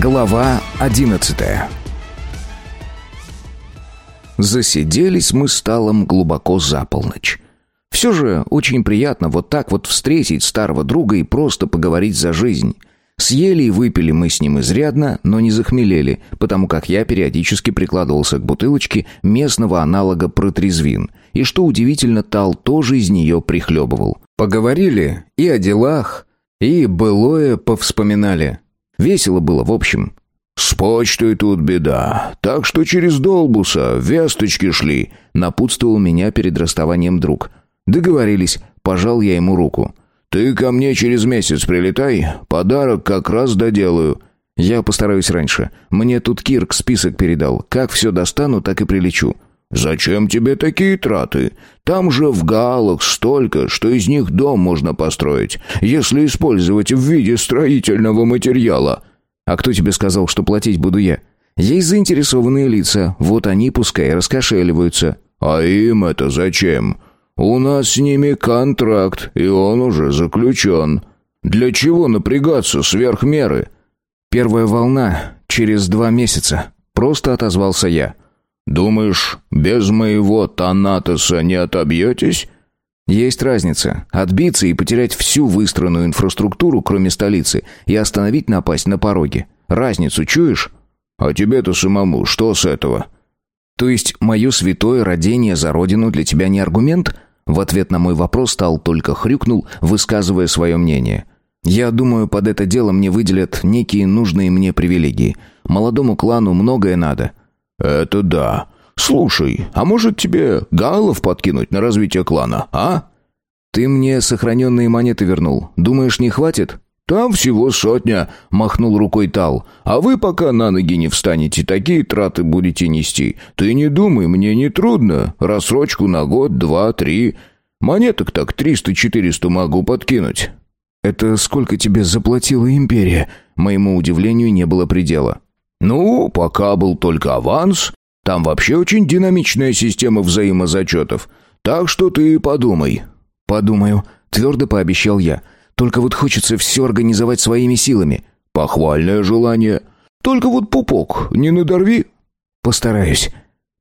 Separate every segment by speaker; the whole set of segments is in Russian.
Speaker 1: Глава одиннадцатая Засиделись мы с глубоко за полночь. Все же очень приятно вот так вот встретить старого друга и просто поговорить за жизнь. Съели и выпили мы с ним изрядно, но не захмелели, потому как я периодически прикладывался к бутылочке местного аналога протрезвин. И что удивительно, Тал тоже из нее прихлебывал. Поговорили и о делах, и былое повспоминали. Весело было, в общем.
Speaker 2: «С почтой тут беда, так что через Долбуса весточки шли»,
Speaker 1: напутствовал меня перед расставанием друг. Договорились, пожал я ему руку.
Speaker 2: «Ты ко мне через месяц прилетай, подарок как раз доделаю».
Speaker 1: «Я постараюсь раньше. Мне тут Кирк список передал. Как все достану, так и прилечу».
Speaker 2: «Зачем тебе такие траты? Там же в галах столько, что из них дом можно построить, если использовать в виде строительного материала».
Speaker 1: «А кто тебе сказал, что платить буду я?» «Есть заинтересованные лица, вот они пускай раскошеливаются».
Speaker 2: «А им это зачем? У нас с ними контракт, и он уже заключен. Для чего напрягаться сверх меры?»
Speaker 1: «Первая волна через два месяца», — просто отозвался я.
Speaker 2: «Думаешь, без моего Танатоса не отобьетесь?»
Speaker 1: Есть разница. Отбиться и потерять всю выстроенную инфраструктуру, кроме столицы, и остановить напасть на пороге. Разницу чуешь?
Speaker 2: А тебе-то самому что с этого?
Speaker 1: То есть мое святое родение за родину для тебя не аргумент? В ответ на мой вопрос стал только хрюкнул, высказывая свое мнение. Я думаю, под это дело мне выделят некие нужные мне привилегии. Молодому клану многое надо.
Speaker 2: Это да. «Слушай, а может тебе галлов подкинуть на развитие клана, а?»
Speaker 1: «Ты мне сохраненные монеты вернул. Думаешь, не хватит?»
Speaker 2: «Там всего сотня», — махнул рукой Тал. «А вы пока на ноги не встанете, такие траты будете нести. Ты не думай, мне не трудно. Рассрочку на год, два, три. Монеток так триста-четыреста могу подкинуть».
Speaker 1: «Это сколько тебе заплатила империя?» Моему удивлению не было предела.
Speaker 2: «Ну, пока был только аванс, там вообще очень динамичная система взаимозачетов. Так что ты подумай».
Speaker 1: «Подумаю», — твердо пообещал я. «Только вот хочется все организовать своими силами».
Speaker 2: «Похвальное желание. Только вот пупок не надорви».
Speaker 1: «Постараюсь».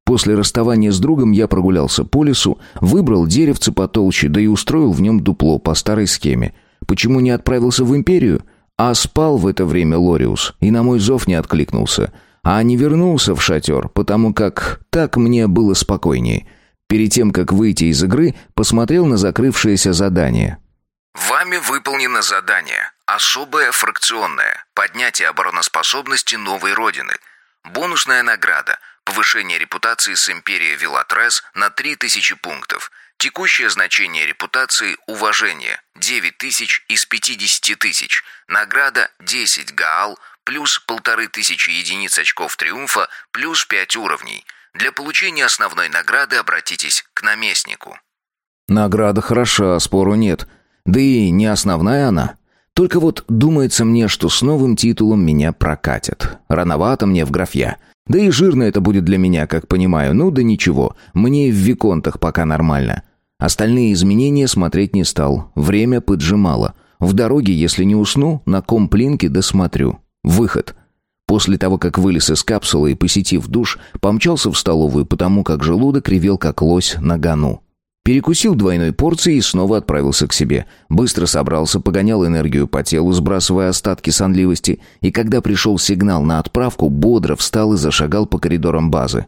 Speaker 1: После расставания с другом я прогулялся по лесу, выбрал деревце потолще, да и устроил в нем дупло по старой схеме. Почему не отправился в империю? А спал в это время Лориус и на мой зов не откликнулся а не вернулся в шатер, потому как так мне было спокойнее. Перед тем, как выйти из игры, посмотрел на закрывшееся задание.
Speaker 3: Вами выполнено задание. Особое фракционное. Поднятие обороноспособности новой родины. Бонусная награда. Повышение репутации с Империей Вилатрес на 3000 пунктов. Текущее значение репутации – уважение – 9 тысяч из 50 тысяч. Награда – 10 гаал, плюс полторы тысячи единиц очков триумфа, плюс пять уровней. Для получения основной награды обратитесь к наместнику.
Speaker 1: Награда хороша, спору нет. Да и не основная она. Только вот думается мне, что с новым титулом меня прокатят. Рановато мне в графья. Да и жирно это будет для меня, как понимаю. Ну да ничего, мне в виконтах пока нормально. Остальные изменения смотреть не стал. Время поджимало. В дороге, если не усну, на комплинке досмотрю. Выход. После того, как вылез из капсулы и посетив душ, помчался в столовую, потому как желудок ревел как лось на гону. Перекусил двойной порцией и снова отправился к себе. Быстро собрался, погонял энергию по телу, сбрасывая остатки сонливости, и когда пришел сигнал на отправку, бодро встал и зашагал по коридорам базы.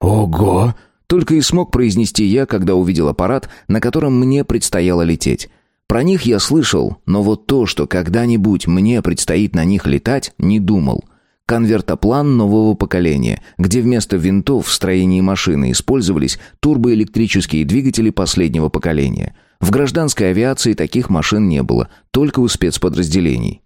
Speaker 1: «Ого!» Только и смог произнести я, когда увидел аппарат, на котором мне предстояло лететь. Про них я слышал, но вот то, что когда-нибудь мне предстоит на них летать, не думал. Конвертоплан нового поколения, где вместо винтов в строении машины использовались турбоэлектрические двигатели последнего поколения. В гражданской авиации таких машин не было, только у спецподразделений.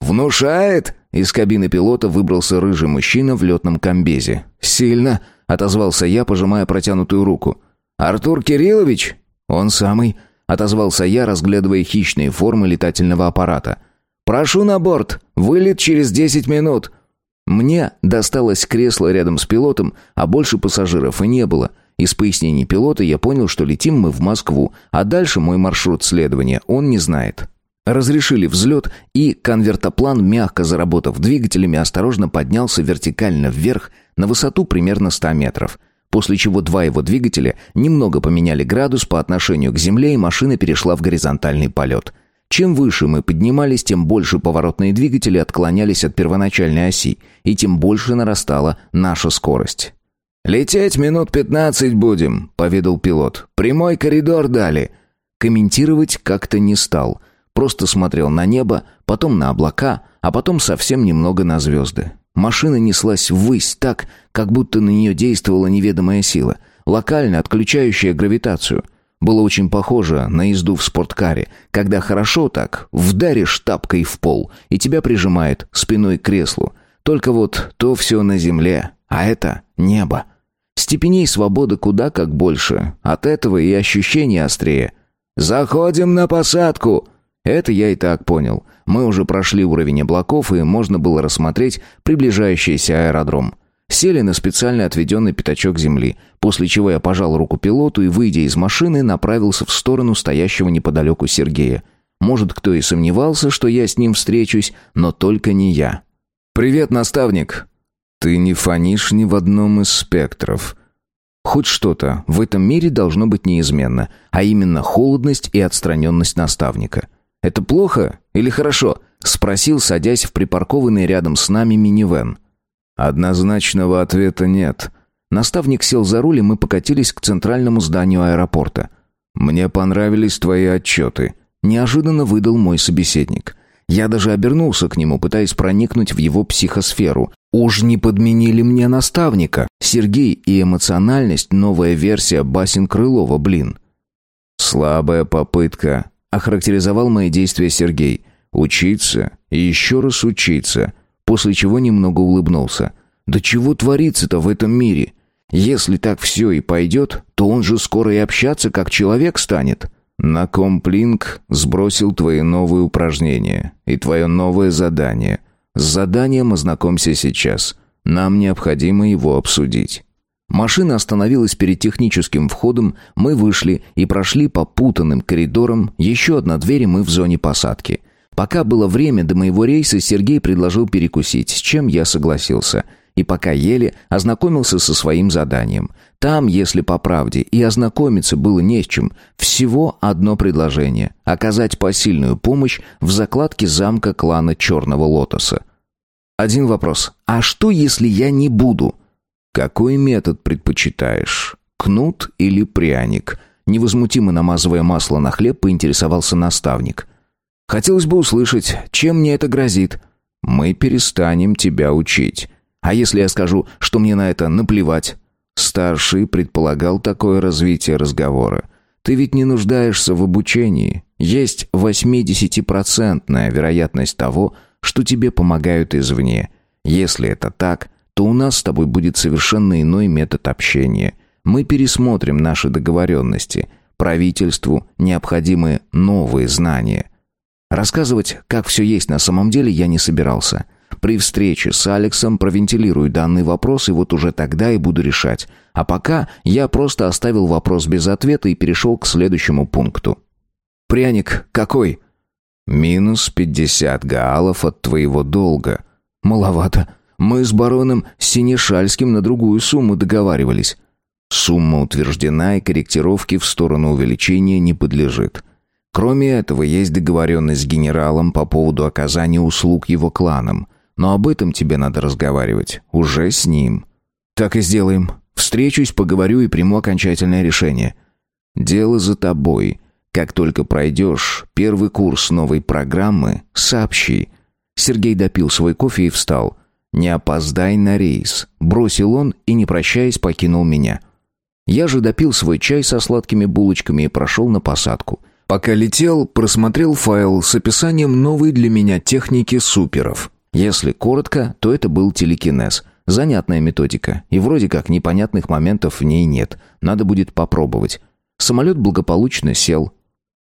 Speaker 1: «Внушает!» — из кабины пилота выбрался рыжий мужчина в летном комбезе. «Сильно!» — отозвался я, пожимая протянутую руку. «Артур Кириллович?» «Он самый», отозвался я, разглядывая хищные формы летательного аппарата. Прошу на борт. Вылет через десять минут. Мне досталось кресло рядом с пилотом, а больше пассажиров и не было. Из пояснений пилота я понял, что летим мы в Москву, а дальше мой маршрут следования он не знает. Разрешили взлет, и конвертоплан, мягко заработав двигателями, осторожно поднялся вертикально вверх на высоту примерно 100 метров. После чего два его двигателя немного поменяли градус по отношению к земле, и машина перешла в горизонтальный полет. Чем выше мы поднимались, тем больше поворотные двигатели отклонялись от первоначальной оси, и тем больше нарастала наша скорость.
Speaker 2: «Лететь минут пятнадцать будем», — поведал пилот. «Прямой коридор дали».
Speaker 1: Комментировать как-то не стал. Просто смотрел на небо, потом на облака, а потом совсем немного на звезды. Машина неслась ввысь так, как будто на нее действовала неведомая сила, локально отключающая гравитацию. Было очень похоже на езду в спорткаре, когда хорошо так вдаришь тапкой в пол, и тебя прижимает спиной к креслу. Только вот то все на земле, а это небо. Степеней свободы куда как больше. От этого и ощущения острее. «Заходим на посадку!» Это я и так понял. Мы уже прошли уровень облаков, и можно было рассмотреть приближающийся аэродром. Сели на специально отведенный пятачок земли, после чего я пожал руку пилоту и, выйдя из машины, направился в сторону стоящего неподалеку Сергея. Может, кто и сомневался, что я с ним встречусь, но только не я. «Привет, наставник!»
Speaker 2: Ты не фонишь ни в одном из спектров.
Speaker 1: Хоть что-то в этом мире должно быть неизменно, а именно холодность и отстраненность наставника. Это плохо или хорошо? Спросил, садясь в припаркованный рядом с нами минивэн.
Speaker 2: Однозначного ответа нет.
Speaker 1: Наставник сел за руль, и мы покатились к центральному зданию аэропорта.
Speaker 2: Мне понравились твои отчеты.
Speaker 1: Неожиданно выдал мой собеседник. Я даже обернулся к нему, пытаясь проникнуть в его психосферу. Уж не подменили мне наставника. Сергей и эмоциональность — новая версия Басин Крылова, блин.
Speaker 2: «Слабая попытка», — охарактеризовал мои действия Сергей. «Учиться и еще раз учиться», после чего немного улыбнулся.
Speaker 1: «Да чего творится-то в этом мире? Если так все и пойдет, то он же скоро и общаться как человек станет».
Speaker 2: На комплинг сбросил твои новые упражнения и твое новое задание. С заданием ознакомься сейчас. Нам необходимо его обсудить.
Speaker 1: Машина остановилась перед техническим входом, мы вышли и прошли по путанным коридорам, еще одна дверь и мы в зоне посадки. Пока было время до моего рейса, Сергей предложил перекусить, с чем я согласился – и пока ели, ознакомился со своим заданием. Там, если по правде, и ознакомиться было не с чем. Всего одно предложение – оказать посильную помощь в закладке замка клана Черного Лотоса. Один вопрос. А что, если я не буду?
Speaker 2: Какой метод предпочитаешь? Кнут или пряник?
Speaker 1: Невозмутимо намазывая масло на хлеб, поинтересовался наставник. Хотелось бы услышать, чем мне это грозит.
Speaker 2: Мы перестанем тебя учить.
Speaker 1: А если я скажу, что мне на это наплевать?
Speaker 2: Старший предполагал такое развитие разговора. Ты ведь не нуждаешься в обучении. Есть 80-процентная вероятность того, что тебе помогают извне. Если это так, то у нас с тобой будет совершенно иной метод общения. Мы пересмотрим наши договоренности. Правительству необходимы новые знания.
Speaker 1: Рассказывать, как все есть на самом деле, я не собирался. При встрече с Алексом провентилирую данный вопрос, и вот уже тогда и буду решать. А пока я просто оставил вопрос без ответа и перешел к следующему пункту. «Пряник какой?»
Speaker 2: «Минус пятьдесят гаалов от твоего долга».
Speaker 1: «Маловато. Мы с бароном Синешальским на другую сумму договаривались».
Speaker 2: «Сумма утверждена, и корректировки в сторону увеличения не подлежит». Кроме этого, есть договоренность с генералом по поводу оказания услуг его кланам. Но об этом тебе надо разговаривать уже с ним.
Speaker 1: Так и сделаем. Встречусь, поговорю и приму окончательное решение.
Speaker 2: Дело за тобой. Как только пройдешь первый курс новой программы, сообщи.
Speaker 1: Сергей допил свой кофе и встал.
Speaker 2: Не опоздай на рейс, бросил он и не прощаясь покинул меня.
Speaker 1: Я же допил свой чай со сладкими булочками и прошел на посадку. Пока летел, просмотрел файл с описанием новой для меня техники суперов. Если коротко, то это был телекинез. Занятная методика, и вроде как непонятных моментов в ней нет. Надо будет попробовать. Самолет благополучно сел.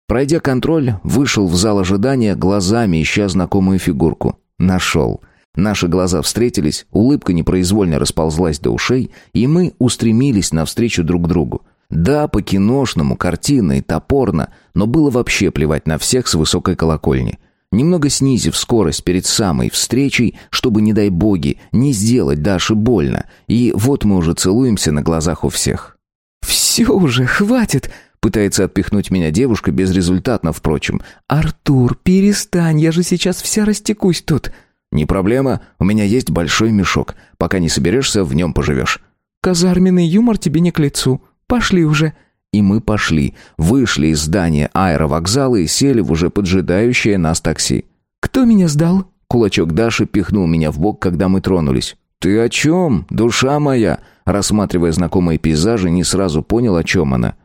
Speaker 1: Пройдя контроль, вышел в зал ожидания, глазами ища знакомую фигурку. Нашел. Наши глаза встретились, улыбка непроизвольно расползлась до ушей, и мы устремились навстречу друг другу. Да, по-киношному, картинно и топорно, но было вообще плевать на всех с высокой колокольни. Немного снизив скорость перед самой встречей, чтобы, не дай боги, не сделать Даше больно. И вот мы уже целуемся на глазах у всех.
Speaker 4: «Все уже, хватит!» Пытается отпихнуть меня девушка, безрезультатно, впрочем. «Артур, перестань, я же сейчас вся растекусь тут».
Speaker 1: «Не проблема, у меня есть большой мешок. Пока не соберешься, в нем поживешь».
Speaker 4: «Казарменный юмор тебе не к лицу. Пошли уже».
Speaker 1: И мы пошли, вышли из здания аэровокзала и сели в уже поджидающее нас такси.
Speaker 4: «Кто меня сдал?»
Speaker 1: Кулачок Даши пихнул меня в бок, когда мы тронулись. «Ты о чем, душа моя?» Рассматривая знакомые пейзажи, не сразу понял, о чем она.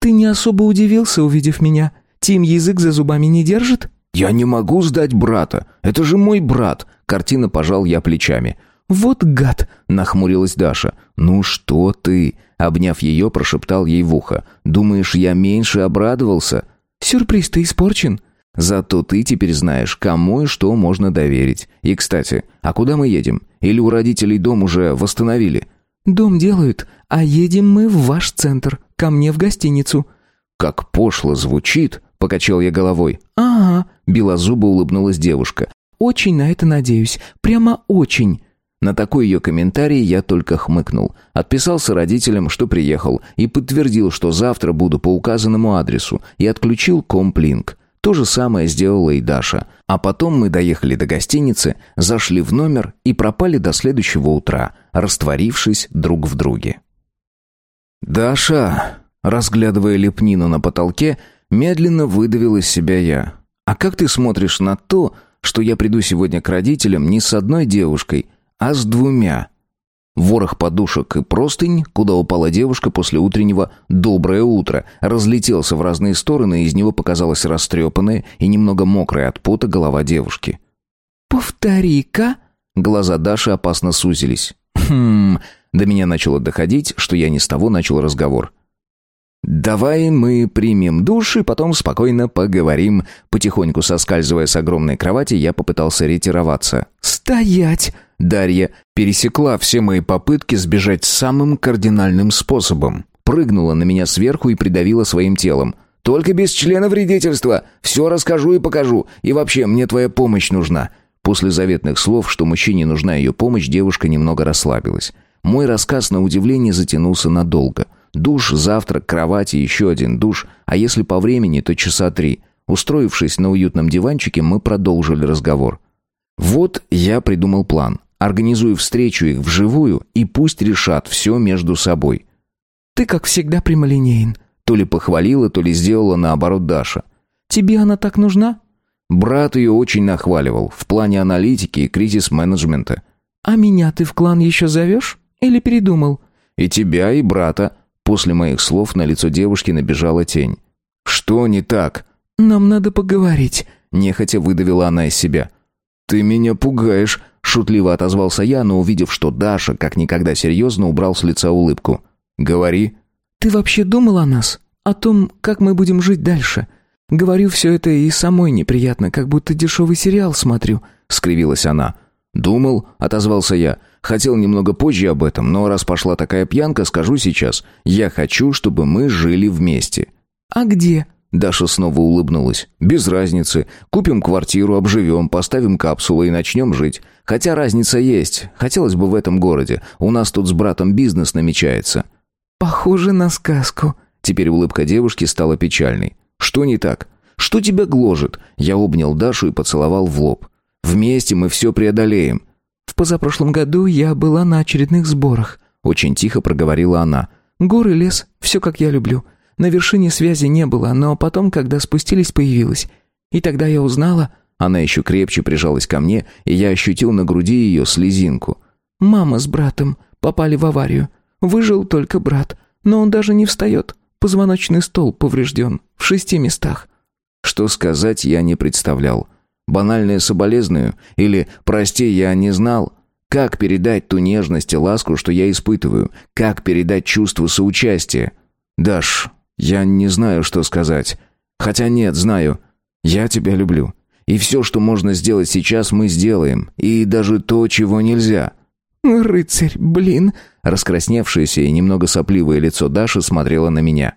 Speaker 4: «Ты не особо удивился, увидев меня? Тим язык за зубами не держит?»
Speaker 1: «Я не могу сдать брата. Это же мой брат!» Картина пожал я плечами.
Speaker 4: «Вот гад!» — нахмурилась Даша.
Speaker 1: «Ну что ты?» — обняв ее, прошептал ей в ухо. «Думаешь, я меньше обрадовался?»
Speaker 4: «Сюрприз-то испорчен».
Speaker 1: «Зато ты теперь знаешь, кому и что можно доверить. И, кстати, а куда мы едем? Или у родителей дом уже восстановили?»
Speaker 4: «Дом делают, а едем мы в ваш центр, ко мне в гостиницу».
Speaker 1: «Как пошло звучит», — покачал я головой.
Speaker 4: «Ага», —
Speaker 1: белозубо улыбнулась девушка.
Speaker 4: «Очень на это надеюсь. Прямо очень».
Speaker 1: На такой ее комментарий я только хмыкнул. Отписался родителям, что приехал, и подтвердил, что завтра буду по указанному адресу, и отключил комплинк. То же самое сделала и Даша. А потом мы доехали до гостиницы, зашли в номер и пропали до следующего утра, растворившись друг в друге. «Даша!» Разглядывая лепнину на потолке, медленно выдавил из себя я. «А как ты смотришь на то, что я приду сегодня к родителям не с одной девушкой, а с двумя?» Ворох подушек и простынь, куда упала девушка после утреннего «доброе утро», разлетелся в разные стороны, и из него показалась растрепанная и немного мокрая от пота голова девушки.
Speaker 4: «Повтори-ка!»
Speaker 1: Глаза Даши опасно сузились. «Хм...» До меня начало доходить, что я не с того начал разговор. «Давай мы примем душ и потом спокойно поговорим». Потихоньку соскальзывая с огромной кровати, я попытался ретироваться.
Speaker 4: «Стоять!»
Speaker 1: Дарья пересекла все мои попытки сбежать самым кардинальным способом. Прыгнула на меня сверху и придавила своим телом. «Только без члена вредительства! Все расскажу и покажу. И вообще, мне твоя помощь нужна». После заветных слов, что мужчине нужна ее помощь, девушка немного расслабилась. Мой рассказ, на удивление, затянулся надолго. Душ, завтрак, кровать и еще один душ, а если по времени, то часа три. Устроившись на уютном диванчике, мы продолжили разговор. Вот я придумал план. Организую встречу их вживую, и пусть решат все между собой.
Speaker 4: «Ты, как всегда, прямолинеен»,
Speaker 1: то ли похвалила, то ли сделала наоборот Даша.
Speaker 4: «Тебе она так нужна?»
Speaker 1: Брат ее очень нахваливал в плане аналитики и кризис-менеджмента.
Speaker 4: «А меня ты в клан еще зовешь?» Или передумал?»
Speaker 1: «И тебя, и брата». После моих слов на лицо девушки набежала тень. «Что не так?»
Speaker 4: «Нам надо поговорить», —
Speaker 1: нехотя выдавила она из себя. «Ты меня пугаешь», — шутливо отозвался я, но увидев, что Даша как никогда серьезно убрал с лица улыбку. «Говори».
Speaker 4: «Ты вообще думал о нас? О том, как мы будем жить дальше? Говорю все это и самой неприятно, как будто дешевый сериал смотрю», — скривилась она.
Speaker 1: «Думал», — отозвался я. Хотел немного позже об этом, но раз пошла такая пьянка, скажу сейчас. Я хочу, чтобы мы жили вместе».
Speaker 4: «А где?»
Speaker 1: Даша снова улыбнулась. «Без разницы. Купим квартиру, обживем, поставим капсулы и начнем жить. Хотя разница есть. Хотелось бы в этом городе. У нас тут с братом бизнес намечается».
Speaker 4: «Похоже на сказку».
Speaker 1: Теперь улыбка девушки стала печальной. «Что не так? Что тебя гложет?» Я обнял Дашу и поцеловал в лоб. «Вместе мы все преодолеем.
Speaker 4: «В позапрошлом году я была на очередных сборах», — очень тихо проговорила она. «Горы, лес, все как я люблю. На вершине связи не было, но потом, когда спустились, появилась. И тогда я узнала...»
Speaker 1: Она еще крепче прижалась ко мне, и я ощутил на груди ее слезинку.
Speaker 4: «Мама с братом попали в аварию. Выжил только брат, но он даже не встает. Позвоночный стол поврежден в шести местах».
Speaker 1: Что сказать я не представлял. Банальное соболезную? Или «прости, я не знал»? Как передать ту нежность и ласку, что я испытываю? Как передать чувство соучастия? Даш, я не знаю, что сказать. Хотя нет, знаю. Я тебя люблю. И все, что можно сделать сейчас, мы сделаем. И даже то, чего нельзя.
Speaker 4: «Рыцарь, блин!»
Speaker 1: Раскрасневшееся и немного сопливое лицо Даши смотрело на меня.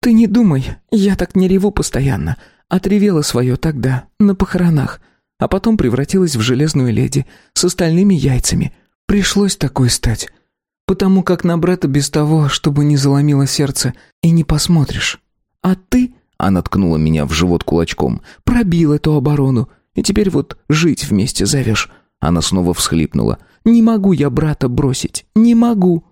Speaker 4: «Ты не думай, я так не реву постоянно. Отревела свое тогда, на похоронах, а потом превратилась в железную леди с остальными яйцами. Пришлось такой стать. Потому как на брата без того, чтобы не заломило сердце, и не посмотришь. А ты, она ткнула меня в живот кулачком, пробил эту оборону, и теперь вот жить вместе зовешь. Она снова всхлипнула. «Не могу я брата бросить, не могу».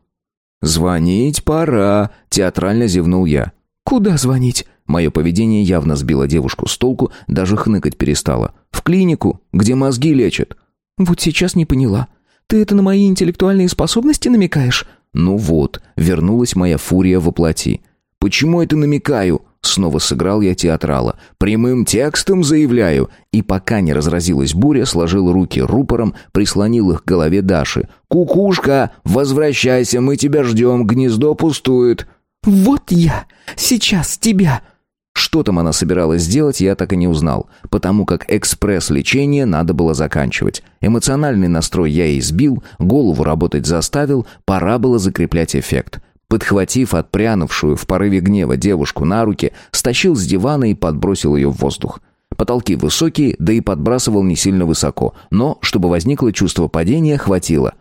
Speaker 1: «Звонить пора», — театрально зевнул я.
Speaker 4: «Куда звонить?»
Speaker 1: Мое поведение явно сбило девушку с толку, даже хныкать перестала. «В клинику, где мозги лечат».
Speaker 4: «Вот сейчас не поняла. Ты это на мои интеллектуальные способности намекаешь?»
Speaker 1: «Ну вот, вернулась моя фурия во плоти. Почему это намекаю?» Снова сыграл я театрала. Прямым текстом заявляю. И пока не разразилась буря, сложил руки рупором, прислонил их к голове Даши. «Кукушка, возвращайся, мы тебя ждем, гнездо пустует».
Speaker 4: «Вот я! Сейчас тебя!»
Speaker 1: Что там она собиралась сделать, я так и не узнал, потому как экспресс-лечение надо было заканчивать. Эмоциональный настрой я ей сбил, голову работать заставил, пора было закреплять эффект. Подхватив отпрянувшую в порыве гнева девушку на руки, стащил с дивана и подбросил ее в воздух. Потолки высокие, да и подбрасывал не сильно высоко, но, чтобы возникло чувство падения, хватило.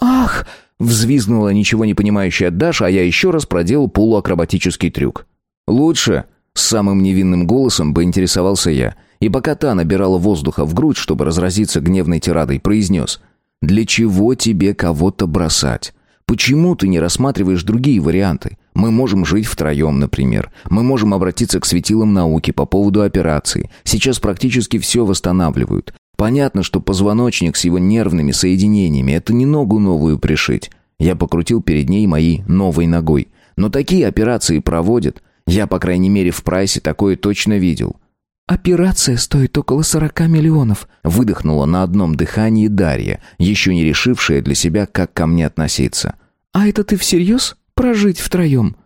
Speaker 4: «Ах!»
Speaker 1: — взвизгнула ничего не понимающая Даша, а я еще раз проделал полуакробатический трюк. «Лучше?» — самым невинным голосом поинтересовался я, и пока та набирала воздуха в грудь, чтобы разразиться гневной тирадой, произнес «Для чего тебе кого-то бросать? Почему ты не рассматриваешь другие варианты? Мы можем жить втроем, например. Мы можем обратиться к светилам науки по поводу операции. Сейчас практически все восстанавливают. Понятно, что позвоночник с его нервными соединениями – это не ногу новую пришить. Я покрутил перед ней моей новой ногой. Но такие операции проводят. Я, по крайней мере, в прайсе такое точно видел.
Speaker 4: «Операция стоит около сорока миллионов», — выдохнула на одном дыхании Дарья, еще не решившая для себя, как ко мне относиться. «А это ты всерьез? Прожить втроем?»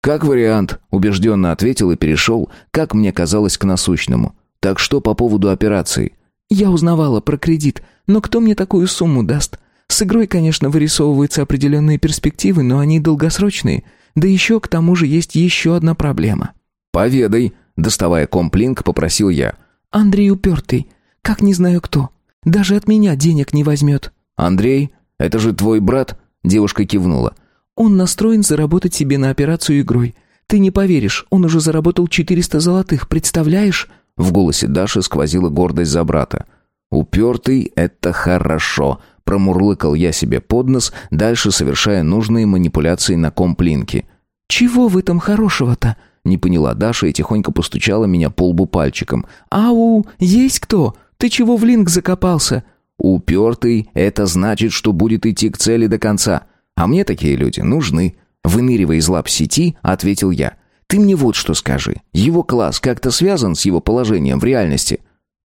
Speaker 1: «Как вариант», — убежденно ответил и перешел, как мне казалось, к насущному. «Так что по поводу операции?»
Speaker 4: «Я узнавала про кредит, но кто мне такую сумму даст? С игрой, конечно, вырисовываются определенные перспективы, но они долгосрочные. Да еще к тому же есть еще одна проблема».
Speaker 1: «Поведай», Доставая комплинг, попросил я.
Speaker 4: «Андрей упертый. Как не знаю кто. Даже от меня денег не возьмет».
Speaker 1: «Андрей? Это же твой брат?» Девушка кивнула.
Speaker 4: «Он настроен заработать себе на операцию игрой. Ты не поверишь, он уже заработал 400 золотых, представляешь?»
Speaker 1: В голосе Даши сквозила гордость за брата. «Упертый — это хорошо», — промурлыкал я себе под нос, дальше совершая нужные манипуляции на комплинке.
Speaker 4: «Чего в этом хорошего-то?»
Speaker 1: Не поняла Даша и тихонько постучала меня по лбу пальчиком.
Speaker 4: «Ау, есть кто? Ты чего в линк закопался?»
Speaker 1: «Упертый — это значит, что будет идти к цели до конца. А мне такие люди нужны». Выныривая из лап сети, ответил я. «Ты мне вот что скажи. Его класс как-то связан с его положением в реальности?»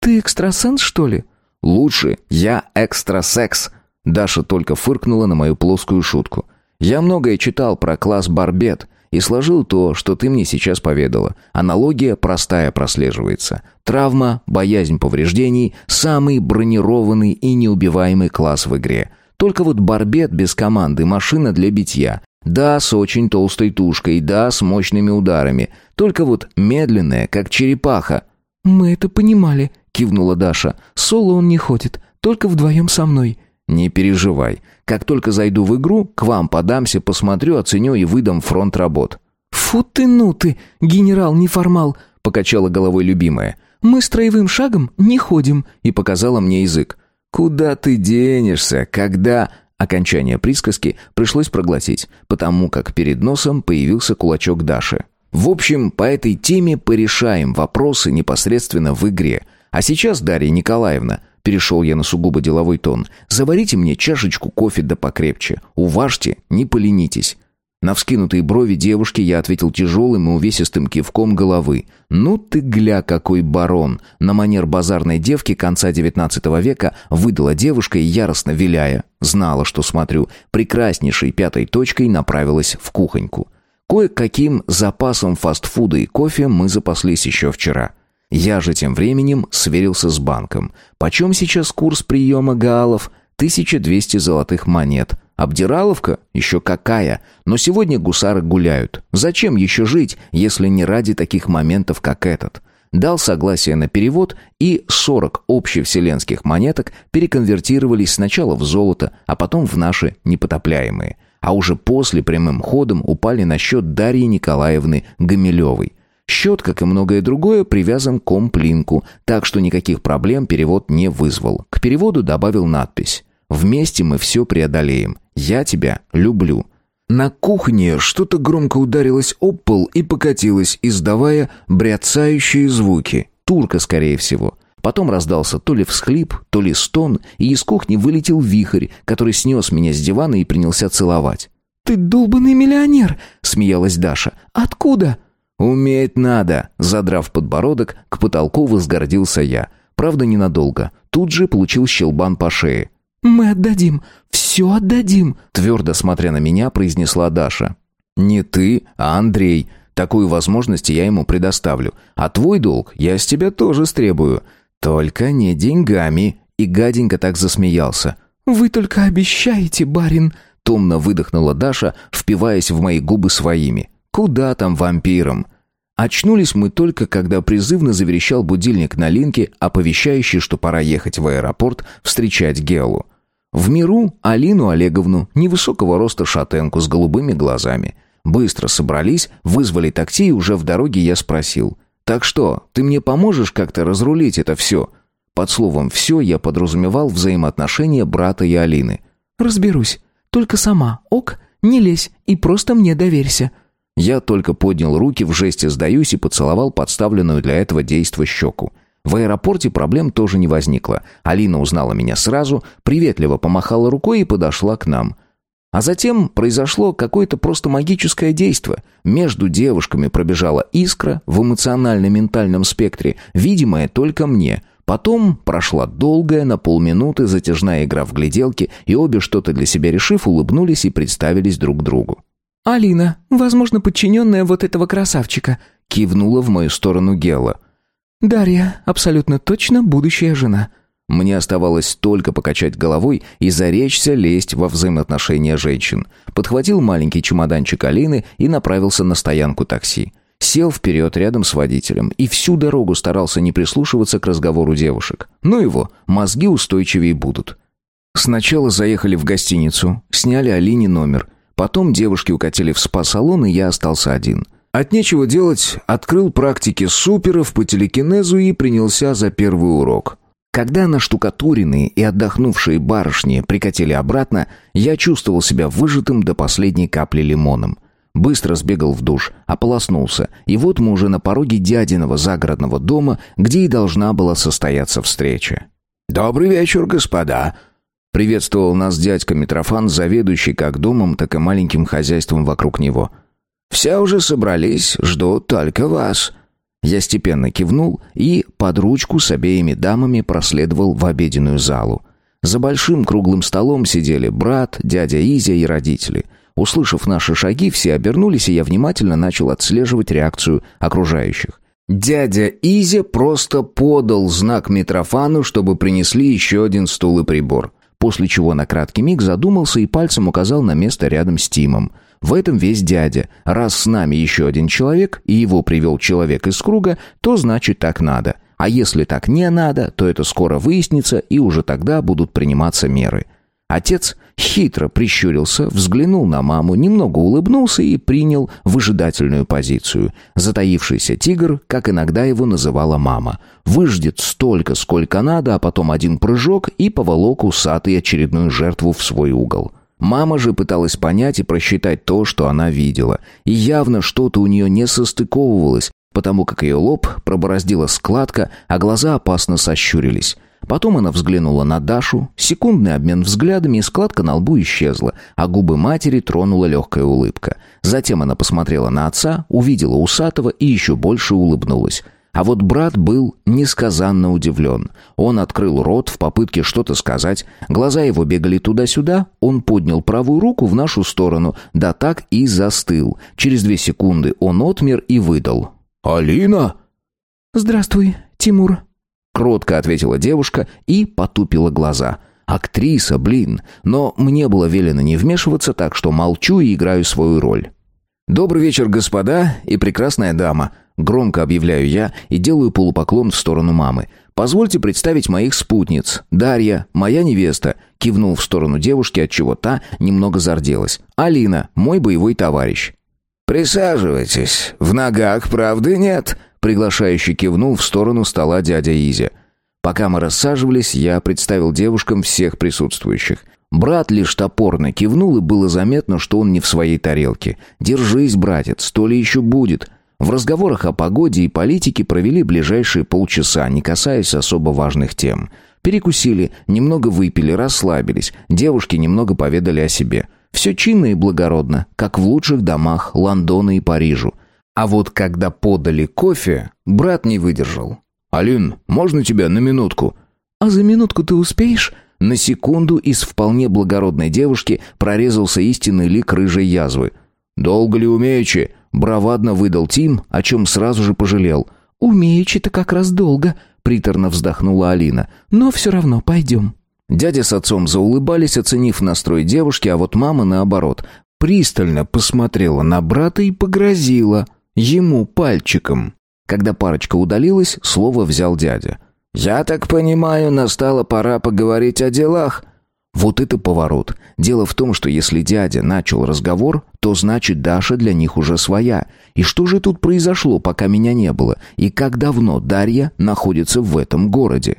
Speaker 4: «Ты экстрасенс, что ли?»
Speaker 1: «Лучше. Я экстрасекс». Даша только фыркнула на мою плоскую шутку. «Я многое читал про класс Барбет и сложил то, что ты мне сейчас поведала. Аналогия простая прослеживается. Травма, боязнь повреждений – самый бронированный и неубиваемый класс в игре. Только вот барбет без команды – машина для битья. Да, с очень толстой тушкой, да, с мощными ударами. Только вот медленная, как черепаха.
Speaker 4: «Мы это понимали», – кивнула Даша. «Соло он не ходит, только вдвоем со мной».
Speaker 1: «Не переживай. Как только зайду в игру, к вам подамся, посмотрю, оценю и выдам фронт работ».
Speaker 4: «Фу ты, ну ты, генерал-неформал», — покачала головой любимая. «Мы строевым шагом не ходим», — и показала мне язык.
Speaker 1: «Куда ты денешься, когда...» Окончание присказки пришлось проглотить, потому как перед носом появился кулачок Даши. В общем, по этой теме порешаем вопросы непосредственно в игре. А сейчас, Дарья Николаевна, Перешел я на сугубо деловой тон. «Заварите мне чашечку кофе да покрепче. Уважьте, не поленитесь». На вскинутые брови девушки я ответил тяжелым и увесистым кивком головы. «Ну ты гля, какой барон!» На манер базарной девки конца XIX века выдала девушка яростно виляя, знала, что смотрю, прекраснейшей пятой точкой направилась в кухоньку. Кое-каким запасом фастфуда и кофе мы запаслись еще вчера. Я же тем временем сверился с банком. Почем сейчас курс приема гаалов? 1200 золотых монет. Обдираловка? Еще какая. Но сегодня гусары гуляют. Зачем еще жить, если не ради таких моментов, как этот? Дал согласие на перевод, и 40 общевселенских монеток переконвертировались сначала в золото, а потом в наши непотопляемые. А уже после прямым ходом упали на счет Дарьи Николаевны Гамилевой. Счет, как и многое другое, привязан к комплинку, так что никаких проблем перевод не вызвал. К переводу добавил надпись «Вместе мы все преодолеем. Я тебя люблю». На кухне что-то громко ударилось об пол и покатилось, издавая бряцающие звуки. Турка, скорее всего. Потом раздался то ли всхлип, то ли стон, и из кухни вылетел вихрь, который снес меня с дивана и принялся целовать.
Speaker 4: «Ты долбанный миллионер!» — смеялась Даша. «Откуда?»
Speaker 1: «Уметь надо!» Задрав подбородок, к потолку возгордился я. Правда, ненадолго. Тут же получил щелбан по шее.
Speaker 4: «Мы отдадим! Все отдадим!»
Speaker 1: Твердо смотря на меня, произнесла Даша. «Не ты, а Андрей. Такую возможность я ему предоставлю. А твой долг я с тебя тоже стребую. Только не деньгами». И гаденько так засмеялся.
Speaker 4: «Вы только обещаете, барин!»
Speaker 1: Томно выдохнула Даша, впиваясь в мои губы своими. Куда там вампирам? Очнулись мы только, когда призывно заверещал будильник на линке, оповещающий, что пора ехать в аэропорт встречать Гелу. В миру Алину Олеговну, невысокого роста шатенку с голубыми глазами. Быстро собрались, вызвали такси, и уже в дороге я спросил. «Так что, ты мне поможешь как-то разрулить это все?» Под словом «все» я подразумевал взаимоотношения брата и Алины.
Speaker 4: «Разберусь. Только сама, ок? Не лезь и просто мне доверься».
Speaker 1: Я только поднял руки в жесте «сдаюсь» и поцеловал подставленную для этого действа щеку. В аэропорте проблем тоже не возникло. Алина узнала меня сразу, приветливо помахала рукой и подошла к нам. А затем произошло какое-то просто магическое действо. Между девушками пробежала искра в эмоционально-ментальном спектре, видимая только мне. Потом прошла долгая на полминуты затяжная игра в гляделки, и обе, что-то для себя решив, улыбнулись и представились друг другу.
Speaker 4: «Алина, возможно, подчиненная вот этого красавчика», — кивнула в мою сторону Гела. «Дарья, абсолютно точно будущая жена».
Speaker 1: Мне оставалось только покачать головой и заречься лезть во взаимоотношения женщин. Подхватил маленький чемоданчик Алины и направился на стоянку такси. Сел вперед рядом с водителем и всю дорогу старался не прислушиваться к разговору девушек. Ну его, мозги устойчивее будут. Сначала заехали в гостиницу, сняли Алине номер — Потом девушки укатили в спа-салон, и я остался один. От нечего делать, открыл практики суперов по телекинезу и принялся за первый урок. Когда наштукатуренные и отдохнувшие барышни прикатили обратно, я чувствовал себя выжатым до последней капли лимоном. Быстро сбегал в душ, ополоснулся, и вот мы уже на пороге дядиного загородного дома, где и должна была состояться встреча.
Speaker 2: «Добрый вечер, господа!»
Speaker 1: Приветствовал нас дядька Митрофан, заведующий как домом, так и маленьким хозяйством вокруг него.
Speaker 2: «Все уже собрались, ждут только вас».
Speaker 1: Я степенно кивнул и под ручку с обеими дамами проследовал в обеденную залу. За большим круглым столом сидели брат, дядя Изя и родители. Услышав наши шаги, все обернулись, и я внимательно начал отслеживать реакцию окружающих. Дядя Изя просто подал знак Митрофану, чтобы принесли еще один стул и прибор после чего на краткий миг задумался и пальцем указал на место рядом с Тимом. В этом весь дядя. Раз с нами еще один человек, и его привел человек из круга, то значит так надо. А если так не надо, то это скоро выяснится, и уже тогда будут приниматься меры. Отец хитро прищурился, взглянул на маму, немного улыбнулся и принял выжидательную позицию. Затаившийся тигр, как иногда его называла мама, выждет столько, сколько надо, а потом один прыжок и поволок усатый очередную жертву в свой угол. Мама же пыталась понять и просчитать то, что она видела. И явно что-то у нее не состыковывалось, потому как ее лоб пробороздила складка, а глаза опасно сощурились. Потом она взглянула на Дашу, секундный обмен взглядами, и складка на лбу исчезла, а губы матери тронула легкая улыбка. Затем она посмотрела на отца, увидела усатого и еще больше улыбнулась. А вот брат был несказанно удивлен. Он открыл рот в попытке что-то сказать, глаза его бегали туда-сюда, он поднял правую руку в нашу сторону, да так и застыл. Через две секунды он отмер и выдал.
Speaker 2: «Алина?»
Speaker 4: «Здравствуй, Тимур»,
Speaker 1: кротко ответила девушка и потупила глаза. Актриса, блин. Но мне было велено не вмешиваться, так что молчу и играю свою роль. «Добрый вечер, господа и прекрасная дама», — громко объявляю я и делаю полупоклон в сторону мамы. «Позвольте представить моих спутниц. Дарья, моя невеста», — кивнул в сторону девушки, от чего та немного зарделась. «Алина, мой боевой товарищ».
Speaker 2: «Присаживайтесь. В ногах правды нет», — приглашающий кивнул в сторону стола дядя Изя.
Speaker 1: Пока мы рассаживались, я представил девушкам всех присутствующих. Брат лишь топорно кивнул, и было заметно, что он не в своей тарелке. «Держись, братец, то ли еще будет». В разговорах о погоде и политике провели ближайшие полчаса, не касаясь особо важных тем. Перекусили, немного выпили, расслабились. Девушки немного поведали о себе. Все чинно и благородно, как в лучших домах Лондона и Парижу. А вот когда подали кофе, брат не выдержал.
Speaker 2: «Алин, можно тебя на минутку?»
Speaker 4: «А за минутку ты успеешь?»
Speaker 1: На секунду из вполне благородной девушки прорезался истинный лик рыжей язвы.
Speaker 2: «Долго ли умеючи?» — бравадно выдал Тим, о чем сразу же пожалел.
Speaker 4: «Умеючи-то как раз долго», — приторно вздохнула Алина. «Но все равно пойдем».
Speaker 1: Дядя с отцом заулыбались, оценив настрой девушки, а вот мама, наоборот, пристально посмотрела на брата и погрозила ему пальчиком. Когда парочка удалилась, слово взял дядя —
Speaker 2: «Я так понимаю, настала пора поговорить о делах».
Speaker 1: Вот это поворот. Дело в том, что если дядя начал разговор, то значит Даша для них уже своя. И что же тут произошло, пока меня не было? И как давно Дарья находится в этом городе?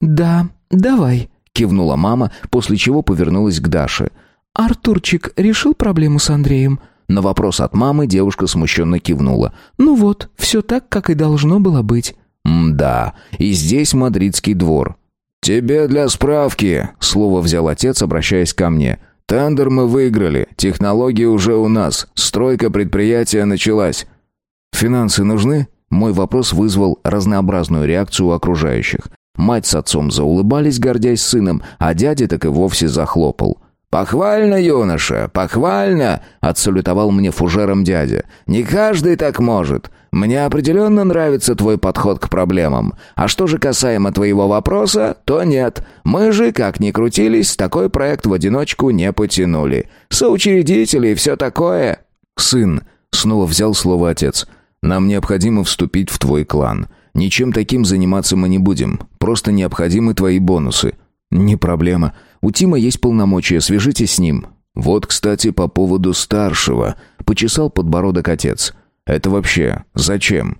Speaker 4: «Да, давай», — кивнула мама, после чего повернулась к Даше. «Артурчик решил проблему с Андреем?»
Speaker 1: На вопрос от мамы девушка смущенно кивнула.
Speaker 4: «Ну вот, все так, как и должно было быть».
Speaker 1: М-да, и здесь мадридский двор.
Speaker 2: «Тебе для справки», — слово взял отец, обращаясь ко мне. «Тендер мы выиграли, технологии уже у нас, стройка предприятия началась».
Speaker 1: «Финансы нужны?» Мой вопрос вызвал разнообразную реакцию у окружающих. Мать с отцом заулыбались, гордясь сыном, а дядя так и вовсе захлопал.
Speaker 2: «Похвально, юноша, похвально!» — отсалютовал мне фужером дядя. «Не каждый так может. Мне определенно нравится твой подход к проблемам. А что же касаемо твоего вопроса, то нет. Мы же, как ни крутились, такой проект в одиночку не потянули. Соучредители и все такое».
Speaker 1: «Сын», — снова взял слово отец, — «нам необходимо вступить в твой клан. Ничем таким заниматься мы не будем. Просто необходимы твои бонусы». «Не проблема. У Тима есть полномочия, свяжитесь с ним». «Вот, кстати, по поводу старшего», — почесал подбородок отец. «Это вообще зачем?»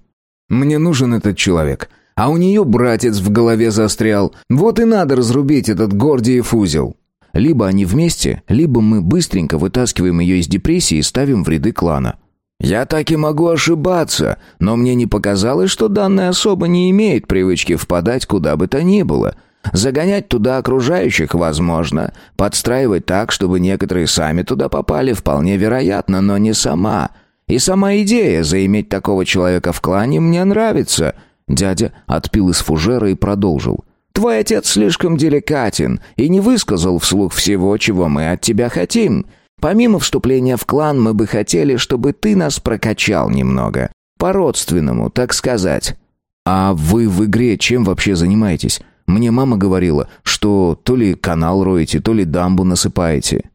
Speaker 1: «Мне нужен этот человек. А у нее братец в голове застрял. Вот и надо разрубить этот Гордиев узел». Либо они вместе, либо мы быстренько вытаскиваем ее из депрессии и ставим в ряды клана.
Speaker 2: «Я так и могу ошибаться, но мне не показалось, что данная особа не имеет привычки впадать куда бы то ни было. Загонять туда окружающих возможно. Подстраивать так, чтобы некоторые сами туда попали, вполне вероятно, но не сама. И сама идея заиметь такого человека в клане мне нравится».
Speaker 1: Дядя отпил из фужера и продолжил.
Speaker 2: «Твой отец слишком деликатен и не высказал вслух всего, чего мы от тебя хотим. Помимо вступления в клан, мы бы хотели, чтобы ты нас прокачал немного. По-родственному, так сказать».
Speaker 1: «А вы в игре чем вообще занимаетесь? Мне мама говорила, что то ли канал роете, то ли дамбу насыпаете».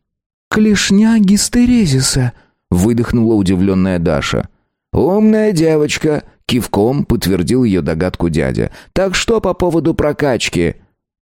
Speaker 4: «Клешня гистерезиса», — выдохнула удивленная Даша.
Speaker 2: «Умная девочка», — кивком подтвердил ее догадку дядя. «Так что по поводу прокачки?»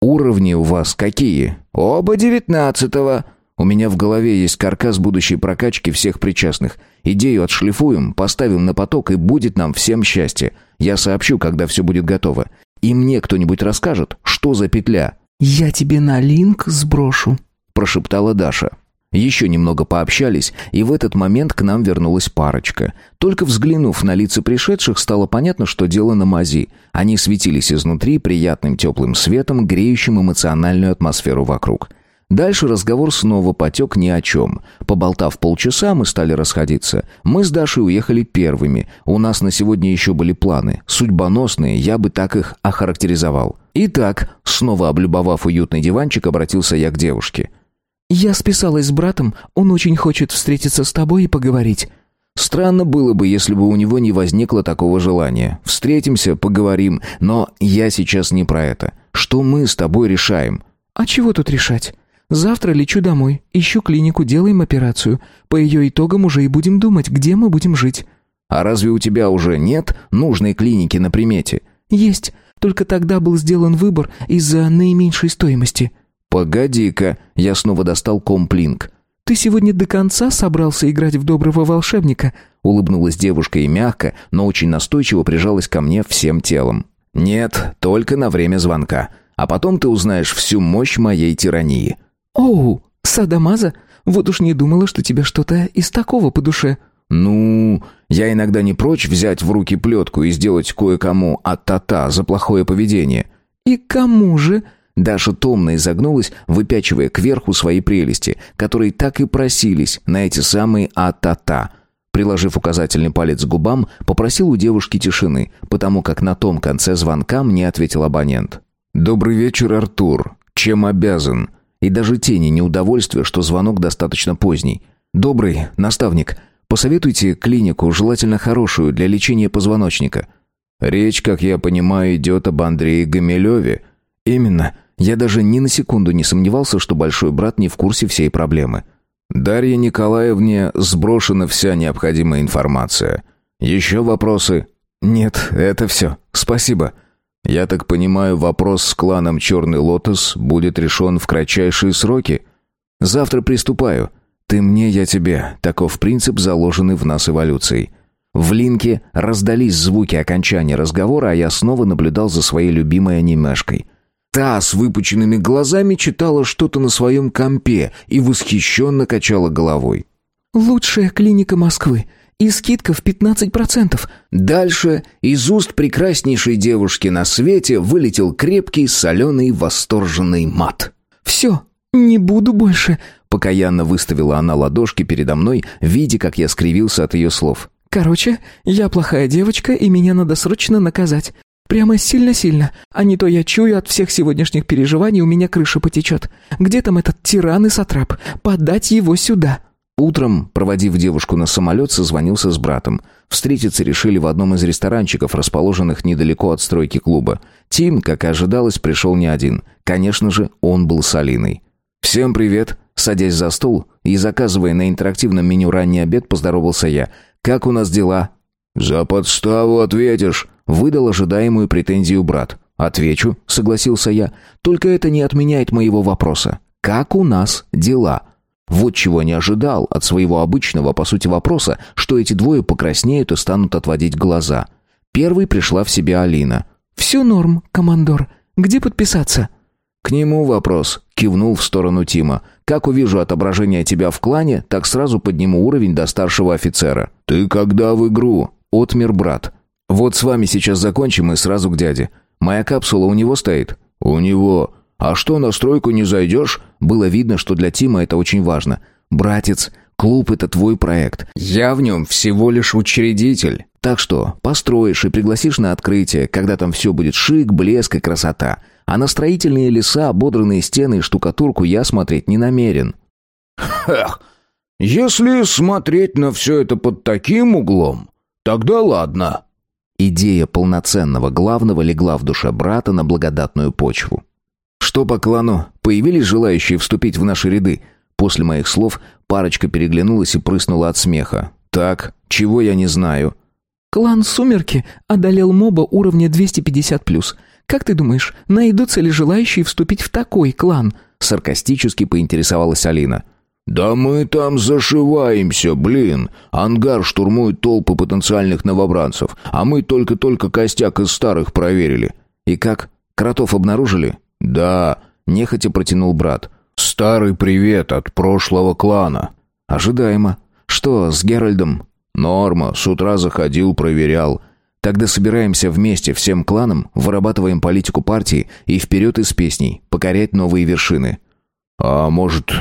Speaker 1: «Уровни у вас какие?»
Speaker 2: «Оба девятнадцатого».
Speaker 1: «У меня в голове есть каркас будущей прокачки всех причастных. Идею отшлифуем, поставим на поток, и будет нам всем счастье. Я сообщу, когда все будет готово. И мне кто-нибудь расскажет, что за петля?»
Speaker 4: «Я тебе на линк сброшу», —
Speaker 1: прошептала Даша. Еще немного пообщались, и в этот момент к нам вернулась парочка. Только взглянув на лица пришедших, стало понятно, что дело на мази. Они светились изнутри приятным теплым светом, греющим эмоциональную атмосферу вокруг. Дальше разговор снова потек ни о чем. Поболтав полчаса, мы стали расходиться. Мы с Дашей уехали первыми. У нас на сегодня еще были планы. Судьбоносные, я бы так их охарактеризовал. Итак, снова облюбовав уютный диванчик, обратился я к девушке.
Speaker 4: «Я списалась с братом. Он очень хочет встретиться с тобой и поговорить».
Speaker 1: Странно было бы, если бы у него не возникло такого желания. Встретимся, поговорим, но я сейчас не про это. Что мы с тобой решаем?
Speaker 4: «А чего тут решать? Завтра лечу домой, ищу клинику, делаем операцию. По ее итогам уже и будем думать, где мы будем жить».
Speaker 1: «А разве у тебя уже нет нужной клиники на примете?»
Speaker 4: «Есть. Только тогда был сделан выбор из-за наименьшей стоимости».
Speaker 1: «Погоди-ка», я снова достал комплинг.
Speaker 4: «Ты сегодня до конца собрался играть в доброго волшебника?»
Speaker 1: Улыбнулась девушка и мягко, но очень настойчиво прижалась ко мне всем телом. «Нет, только на время звонка. А потом ты узнаешь всю мощь моей тирании».
Speaker 4: «Оу, садомаза? Вот уж не думала, что тебе что-то из такого по душе».
Speaker 1: «Ну, я иногда не прочь взять в руки плетку и сделать кое-кому от-та-та за плохое поведение».
Speaker 4: «И кому же?»
Speaker 1: Даша томно изогнулась, выпячивая кверху свои прелести, которые так и просились на эти самые а-та-та. Приложив указательный палец к губам, попросил у девушки тишины, потому как на том конце звонка мне ответил абонент. «Добрый вечер, Артур. Чем обязан?» И даже тени неудовольствия, что звонок достаточно поздний. «Добрый, наставник. Посоветуйте клинику, желательно хорошую, для лечения позвоночника». «Речь, как я понимаю, идет об Андрее Гамилеве». «Именно. Я даже ни на секунду не сомневался, что большой брат не в курсе всей проблемы. Дарье Николаевне сброшена вся необходимая информация. Еще вопросы? Нет, это все. Спасибо. Я так понимаю, вопрос с кланом Черный Лотос будет решен в кратчайшие сроки? Завтра приступаю. Ты мне, я тебе. Таков принцип, заложенный в нас эволюцией. В линке раздались звуки окончания разговора, а я снова наблюдал за своей любимой анимешкой. Та с выпученными глазами читала что-то на своем компе и восхищенно качала головой.
Speaker 4: «Лучшая клиника Москвы. И скидка в 15%.
Speaker 1: Дальше из уст прекраснейшей девушки на свете вылетел крепкий, соленый, восторженный мат.
Speaker 4: «Все, не буду больше», —
Speaker 1: покаянно выставила она ладошки передо мной, видя, как я скривился от ее слов.
Speaker 4: «Короче, я плохая девочка, и меня надо срочно наказать. Прямо сильно-сильно. А не то я чую от всех сегодняшних переживаний у меня крыша потечет. Где там этот тиран и сатрап? Подать его сюда».
Speaker 1: Утром, проводив девушку на самолет, созвонился с братом. Встретиться решили в одном из ресторанчиков, расположенных недалеко от стройки клуба. Тим, как и ожидалось, пришел не один. Конечно же, он был с Алиной. «Всем привет!» Садясь за стол и заказывая на интерактивном меню ранний обед, поздоровался я. «Как у нас дела?»
Speaker 2: «За подставу ответишь!»
Speaker 1: Выдал ожидаемую претензию брат. «Отвечу», — согласился я. «Только это не отменяет моего вопроса. Как у нас дела?» Вот чего не ожидал от своего обычного, по сути, вопроса, что эти двое покраснеют и станут отводить глаза. Первой пришла в себя Алина.
Speaker 4: «Все норм, командор. Где подписаться?»
Speaker 1: «К нему вопрос», — кивнул в сторону Тима. «Как увижу отображение тебя в клане, так сразу подниму уровень до старшего офицера».
Speaker 2: «Ты когда в игру?»
Speaker 1: «Отмер брат». «Вот с вами сейчас закончим и сразу к дяде. Моя капсула у него стоит?»
Speaker 2: «У него. А что, на стройку не зайдешь?»
Speaker 1: Было видно, что для Тима это очень важно. «Братец, клуб — это твой проект. Я в нем всего лишь учредитель. Так что построишь и пригласишь на открытие, когда там все будет шик, блеск и красота. А на строительные леса, ободранные стены и штукатурку я смотреть не намерен».
Speaker 2: «Эх, если смотреть на все это под таким углом, тогда ладно».
Speaker 1: Идея полноценного главного легла в душе брата на благодатную почву. «Что по клану? Появились желающие вступить в наши ряды?» После моих слов парочка переглянулась и прыснула от смеха. «Так, чего я не знаю?»
Speaker 4: «Клан «Сумерки» одолел моба уровня 250+. Как ты думаешь, найдутся ли желающие вступить в такой клан?»
Speaker 1: Саркастически поинтересовалась Алина.
Speaker 2: «Да мы там зашиваемся, блин. Ангар штурмует толпы потенциальных новобранцев, а мы только-только костяк из старых проверили».
Speaker 1: «И как? Кротов обнаружили?»
Speaker 2: «Да», —
Speaker 1: нехотя протянул брат.
Speaker 2: «Старый привет от прошлого клана».
Speaker 1: «Ожидаемо. Что с Геральдом?»
Speaker 2: «Норма. С утра заходил, проверял».
Speaker 1: «Тогда собираемся вместе всем кланом, вырабатываем политику партии и вперед из песней, покорять новые вершины».
Speaker 2: «А может,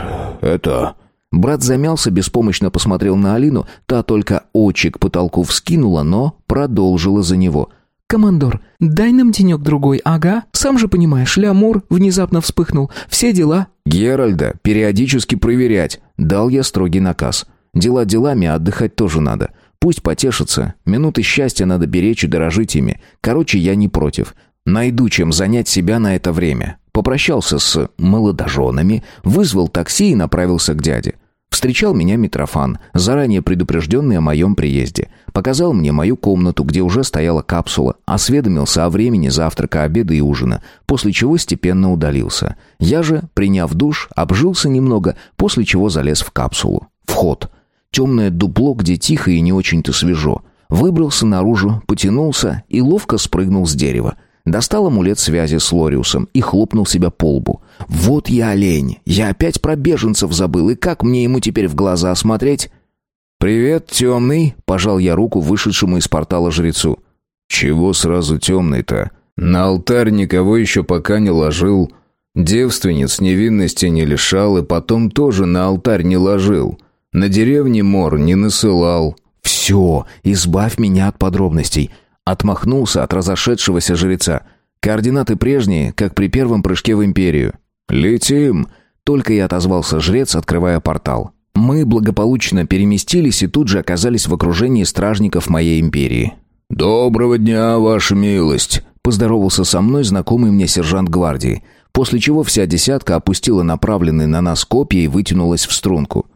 Speaker 2: это...»
Speaker 1: Брат замялся, беспомощно посмотрел на Алину, та только очи к потолку вскинула, но продолжила за него.
Speaker 4: «Командор, дай нам денек-другой, ага. Сам же понимаешь, Лямур внезапно вспыхнул. Все дела...»
Speaker 1: «Геральда периодически проверять», — дал я строгий наказ. «Дела делами, а отдыхать тоже надо. Пусть потешатся. Минуты счастья надо беречь и дорожить ими. Короче, я не против. Найду чем занять себя на это время. Попрощался с молодоженами, вызвал такси и направился к дяде. Встречал меня Митрофан, заранее предупрежденный о моем приезде. Показал мне мою комнату, где уже стояла капсула, осведомился о времени завтрака, обеда и ужина, после чего степенно удалился. Я же, приняв душ, обжился немного, после чего залез в капсулу. Вход. Темное дупло, где тихо и не очень-то свежо. Выбрался наружу, потянулся и ловко спрыгнул с дерева. Достал амулет связи с Лориусом и хлопнул себя по лбу. «Вот я олень! Я опять про беженцев забыл, и как мне ему теперь в глаза смотреть?» «Привет, темный!» — пожал я руку вышедшему из портала жрецу.
Speaker 2: «Чего сразу темный-то? На алтарь никого еще пока не ложил. Девственниц невинности не лишал, и потом тоже на алтарь не ложил. На деревне мор не насылал».
Speaker 1: «Все, избавь меня от подробностей. Отмахнулся от разошедшегося жреца. Координаты прежние, как при первом прыжке в империю.
Speaker 2: «Летим!»
Speaker 1: Только и отозвался жрец, открывая портал. Мы благополучно переместились и тут же оказались в окружении стражников моей империи.
Speaker 2: «Доброго дня, ваша милость!»
Speaker 1: Поздоровался со мной знакомый мне сержант гвардии, после чего вся десятка опустила направленные на нас копья и вытянулась в струнку.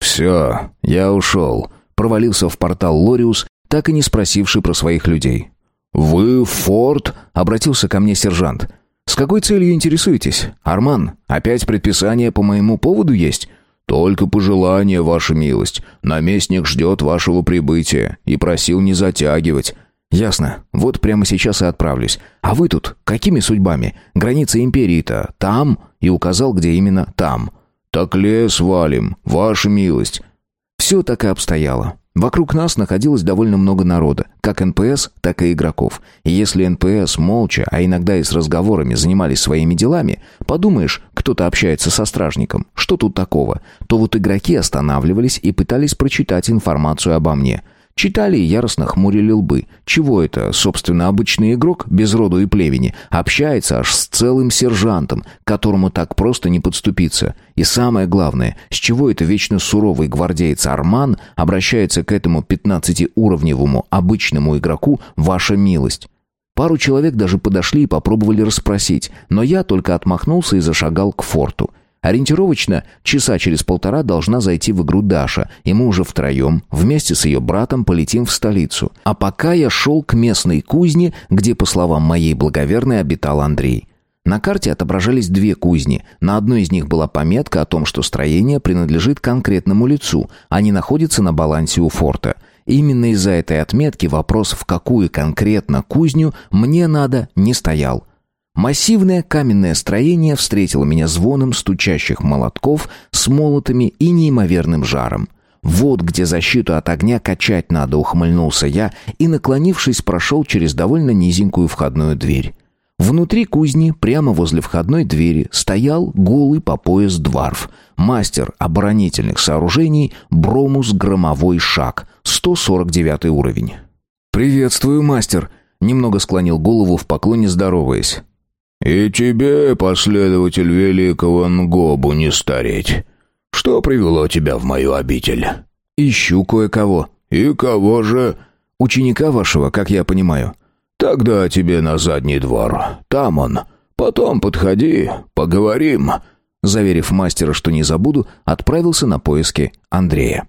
Speaker 2: «Все, я ушел», —
Speaker 1: провалился в портал Лориус, так и не спросивший про своих людей.
Speaker 2: «Вы форт?»
Speaker 1: — обратился ко мне сержант. «С какой целью интересуетесь? Арман, опять предписание по моему поводу есть?»
Speaker 2: «Только пожелание, ваша милость. Наместник ждет вашего прибытия и просил не затягивать».
Speaker 1: «Ясно. Вот прямо сейчас и отправлюсь. А вы тут какими судьбами? Граница империи-то там?» И указал, где именно там.
Speaker 2: «Так лес валим, ваша милость».
Speaker 1: Все так и обстояло. Вокруг нас находилось довольно много народа, как НПС, так и игроков. И если НПС молча, а иногда и с разговорами занимались своими делами, подумаешь, кто-то общается со стражником, что тут такого, то вот игроки останавливались и пытались прочитать информацию обо мне – Читали и яростно хмурили лбы. Чего это, собственно, обычный игрок, без роду и племени, общается аж с целым сержантом, к которому так просто не подступиться? И самое главное, с чего это вечно суровый гвардеец Арман обращается к этому 15-уровневому обычному игроку «Ваша милость»? Пару человек даже подошли и попробовали расспросить, но я только отмахнулся и зашагал к форту – Ориентировочно часа через полтора должна зайти в игру Даша, и мы уже втроем, вместе с ее братом, полетим в столицу. А пока я шел к местной кузне, где, по словам моей благоверной, обитал Андрей. На карте отображались две кузни. На одной из них была пометка о том, что строение принадлежит конкретному лицу, а не находится на балансе у форта. Именно из-за этой отметки вопрос, в какую конкретно кузню мне надо, не стоял. Массивное каменное строение встретило меня звоном стучащих молотков с молотами и неимоверным жаром. Вот где защиту от огня качать надо, ухмыльнулся я и, наклонившись, прошел через довольно низенькую входную дверь. Внутри кузни, прямо возле входной двери, стоял голый по пояс дворф, мастер оборонительных сооружений Бромус Громовой Шаг, 149 уровень. «Приветствую, мастер!» Немного склонил голову в поклоне, здороваясь.
Speaker 2: «И тебе, последователь великого Нгобу, не стареть. Что привело тебя в мою обитель?»
Speaker 1: «Ищу кое-кого».
Speaker 2: «И кого же?»
Speaker 1: «Ученика вашего, как я понимаю».
Speaker 2: «Тогда тебе на задний двор. Там он. Потом подходи, поговорим».
Speaker 1: Заверив мастера, что не забуду, отправился на поиски Андрея.